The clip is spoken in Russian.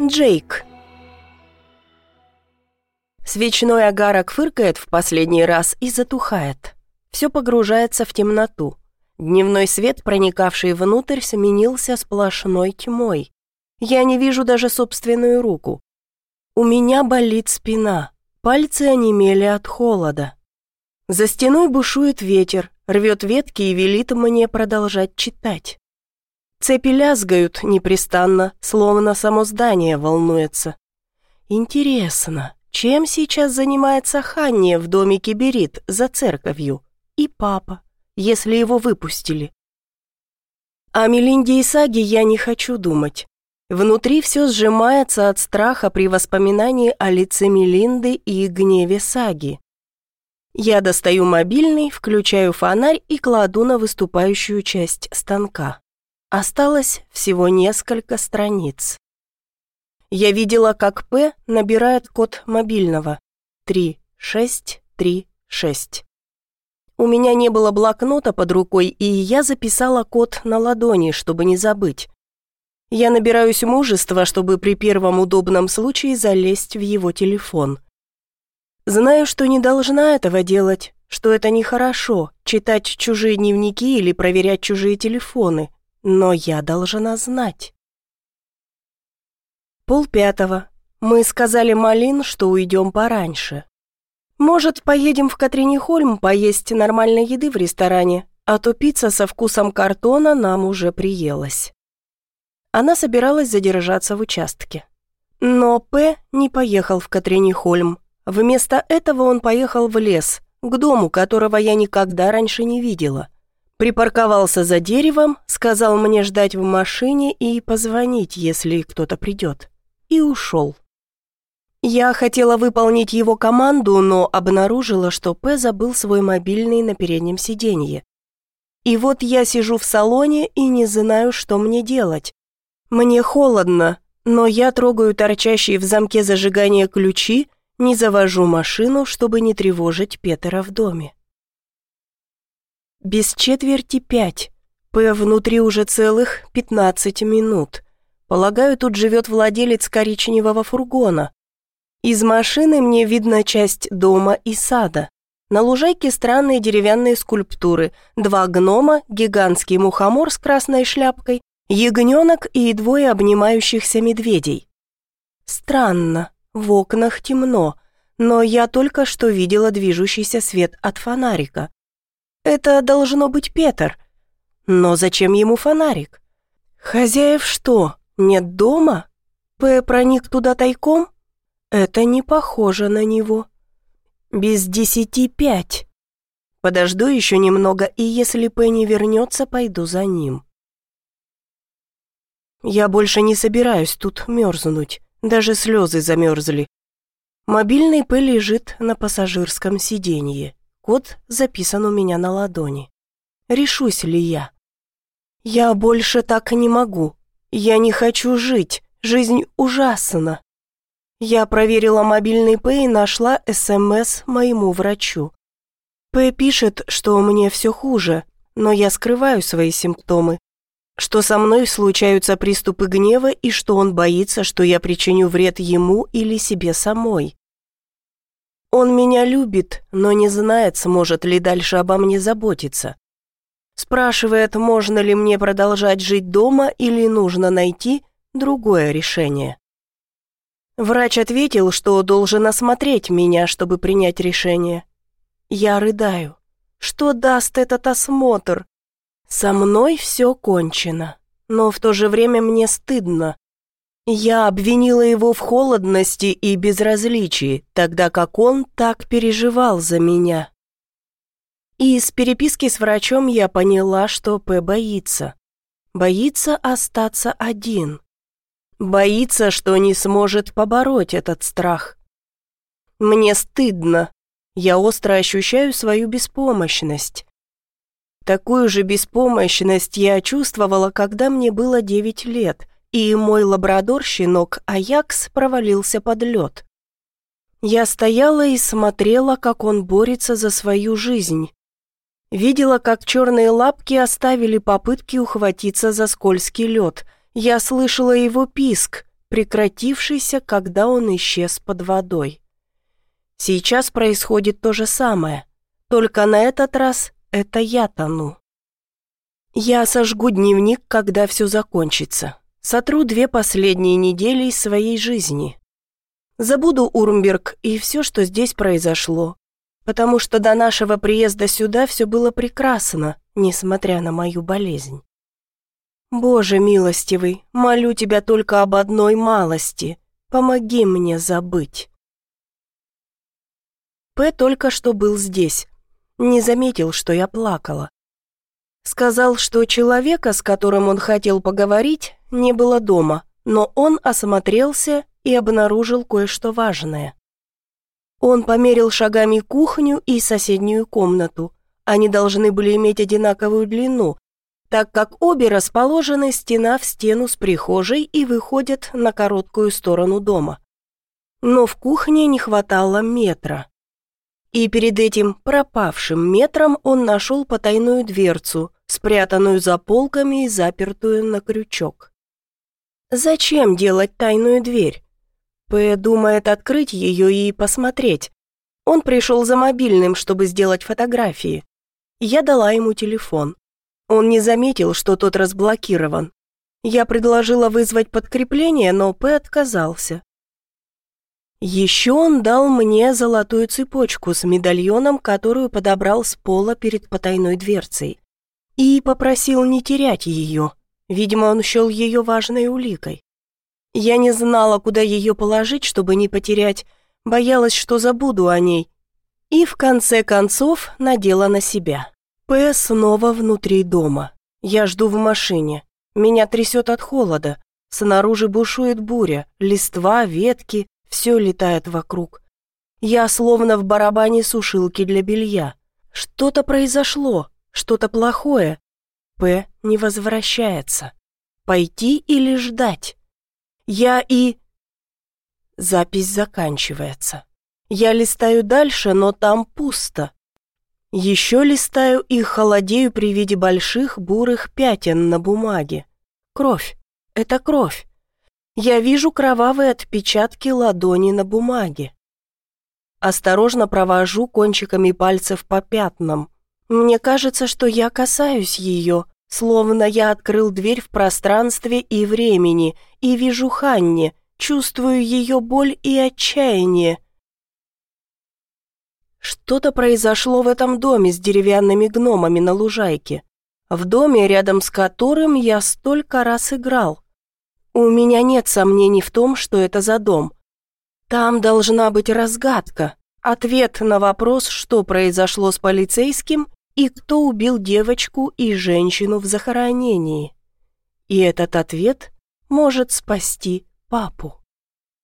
Джейк. Свечной агарок фыркает в последний раз и затухает. Все погружается в темноту. Дневной свет, проникавший внутрь, сменился сплошной тьмой. Я не вижу даже собственную руку. У меня болит спина, пальцы онемели от холода. За стеной бушует ветер, рвет ветки и велит мне продолжать читать. Цепи лязгают непрестанно, словно само здание волнуется. Интересно, чем сейчас занимается Ханния в домике Берит за церковью? И папа, если его выпустили. О Мелинде и Саге я не хочу думать. Внутри все сжимается от страха при воспоминании о лице Мелинды и гневе Саги. Я достаю мобильный, включаю фонарь и кладу на выступающую часть станка. Осталось всего несколько страниц. Я видела, как П набирает код мобильного. 3636. У меня не было блокнота под рукой, и я записала код на ладони, чтобы не забыть. Я набираюсь мужества, чтобы при первом удобном случае залезть в его телефон. Знаю, что не должна этого делать, что это нехорошо, читать чужие дневники или проверять чужие телефоны, но я должна знать. Пол пятого. Мы сказали Малин, что уйдем пораньше. Может, поедем в Катринихольм поесть нормальной еды в ресторане, а то пицца со вкусом картона нам уже приелась. Она собиралась задержаться в участке. Но П не поехал в Катринихольм, Вместо этого он поехал в лес, к дому, которого я никогда раньше не видела. Припарковался за деревом, сказал мне ждать в машине и позвонить, если кто-то придет. И ушел. Я хотела выполнить его команду, но обнаружила, что П забыл свой мобильный на переднем сиденье. И вот я сижу в салоне и не знаю, что мне делать. Мне холодно, но я трогаю торчащие в замке зажигания ключи, не завожу машину, чтобы не тревожить Петера в доме. Без четверти пять. П внутри уже целых пятнадцать минут. Полагаю, тут живет владелец коричневого фургона. Из машины мне видна часть дома и сада. На лужайке странные деревянные скульптуры, два гнома, гигантский мухомор с красной шляпкой, ягненок и двое обнимающихся медведей. Странно. В окнах темно, но я только что видела движущийся свет от фонарика. Это должно быть Петр. Но зачем ему фонарик? Хозяев что, нет дома? П проник туда тайком? Это не похоже на него. Без десяти пять. Подожду еще немного, и если П не вернется, пойду за ним. Я больше не собираюсь тут мерзнуть. Даже слезы замерзли. Мобильный П лежит на пассажирском сиденье. Код записан у меня на ладони. Решусь ли я? Я больше так не могу. Я не хочу жить. Жизнь ужасна. Я проверила мобильный П и нашла СМС моему врачу. П пишет, что мне все хуже, но я скрываю свои симптомы, что со мной случаются приступы гнева и что он боится, что я причиню вред ему или себе самой. Он меня любит, но не знает, сможет ли дальше обо мне заботиться. Спрашивает, можно ли мне продолжать жить дома или нужно найти другое решение. Врач ответил, что должен осмотреть меня, чтобы принять решение. Я рыдаю. Что даст этот осмотр? Со мной все кончено, но в то же время мне стыдно. Я обвинила его в холодности и безразличии, тогда как он так переживал за меня. Из переписки с врачом я поняла, что П боится. Боится остаться один. Боится, что не сможет побороть этот страх. Мне стыдно. Я остро ощущаю свою беспомощность. Такую же беспомощность я чувствовала, когда мне было девять лет, и мой лабрадор-щенок Аякс провалился под лед. Я стояла и смотрела, как он борется за свою жизнь. Видела, как черные лапки оставили попытки ухватиться за скользкий лед. Я слышала его писк, прекратившийся, когда он исчез под водой. Сейчас происходит то же самое, только на этот раз это я тону. Я сожгу дневник, когда все закончится. Сотру две последние недели из своей жизни. Забуду Урмберг и все, что здесь произошло, потому что до нашего приезда сюда все было прекрасно, несмотря на мою болезнь. Боже милостивый, молю тебя только об одной малости. Помоги мне забыть. П только что был здесь. Не заметил, что я плакала. Сказал, что человека, с которым он хотел поговорить, не было дома, но он осмотрелся и обнаружил кое-что важное. Он померил шагами кухню и соседнюю комнату. Они должны были иметь одинаковую длину, так как обе расположены стена в стену с прихожей и выходят на короткую сторону дома. Но в кухне не хватало метра. И перед этим пропавшим метром он нашел потайную дверцу, спрятанную за полками и запертую на крючок. Зачем делать тайную дверь? П. думает открыть ее и посмотреть. Он пришел за мобильным, чтобы сделать фотографии. Я дала ему телефон. Он не заметил, что тот разблокирован. Я предложила вызвать подкрепление, но П. отказался. Еще он дал мне золотую цепочку с медальоном, которую подобрал с пола перед потайной дверцей. И попросил не терять ее. Видимо, он счел ее важной уликой. Я не знала, куда ее положить, чтобы не потерять, боялась, что забуду о ней. И в конце концов надела на себя. П снова внутри дома. Я жду в машине. Меня трясет от холода. Снаружи бушует буря, листва, ветки, все летает вокруг. Я словно в барабане сушилки для белья. Что-то произошло, что-то плохое. П не возвращается. Пойти или ждать? Я и... Запись заканчивается. Я листаю дальше, но там пусто. Еще листаю и холодею при виде больших бурых пятен на бумаге. Кровь. Это кровь. Я вижу кровавые отпечатки ладони на бумаге. Осторожно провожу кончиками пальцев по пятнам. Мне кажется, что я касаюсь ее, Словно я открыл дверь в пространстве и времени и вижу Ханне, чувствую ее боль и отчаяние. Что-то произошло в этом доме с деревянными гномами на лужайке, в доме, рядом с которым я столько раз играл. У меня нет сомнений в том, что это за дом. Там должна быть разгадка, ответ на вопрос, что произошло с полицейским и кто убил девочку и женщину в захоронении. И этот ответ может спасти папу.